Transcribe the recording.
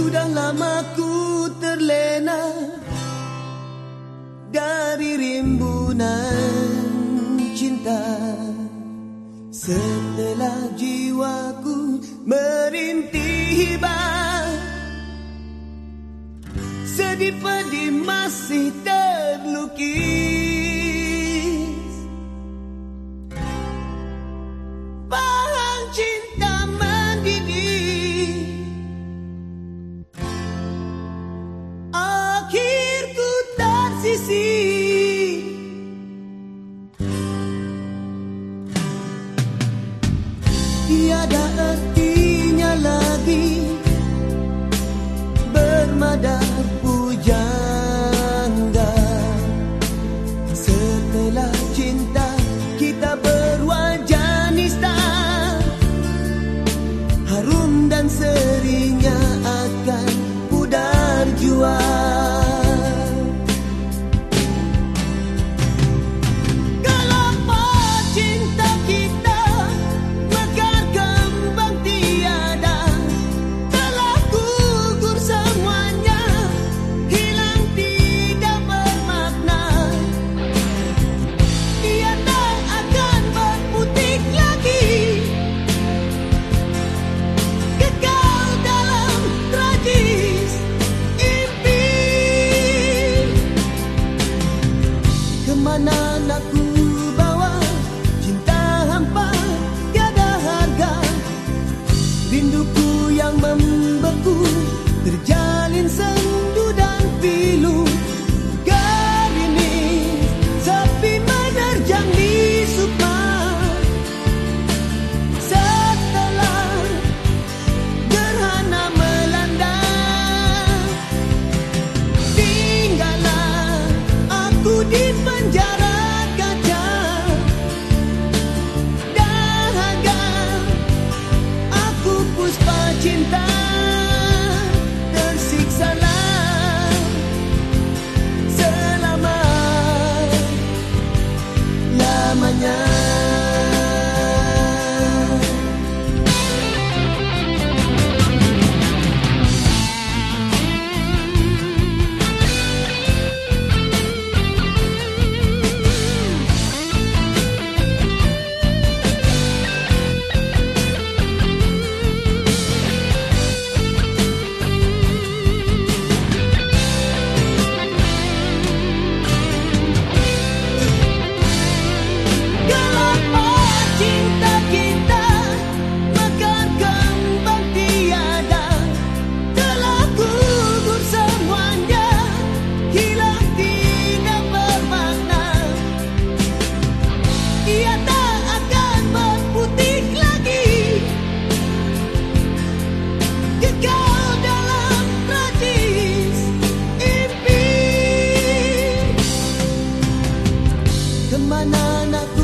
Sudah lama ku terlena Dari rimbunan cinta. Setelah jiwaku merintih hibah Sedih pedih masih terlukis the Kemana nak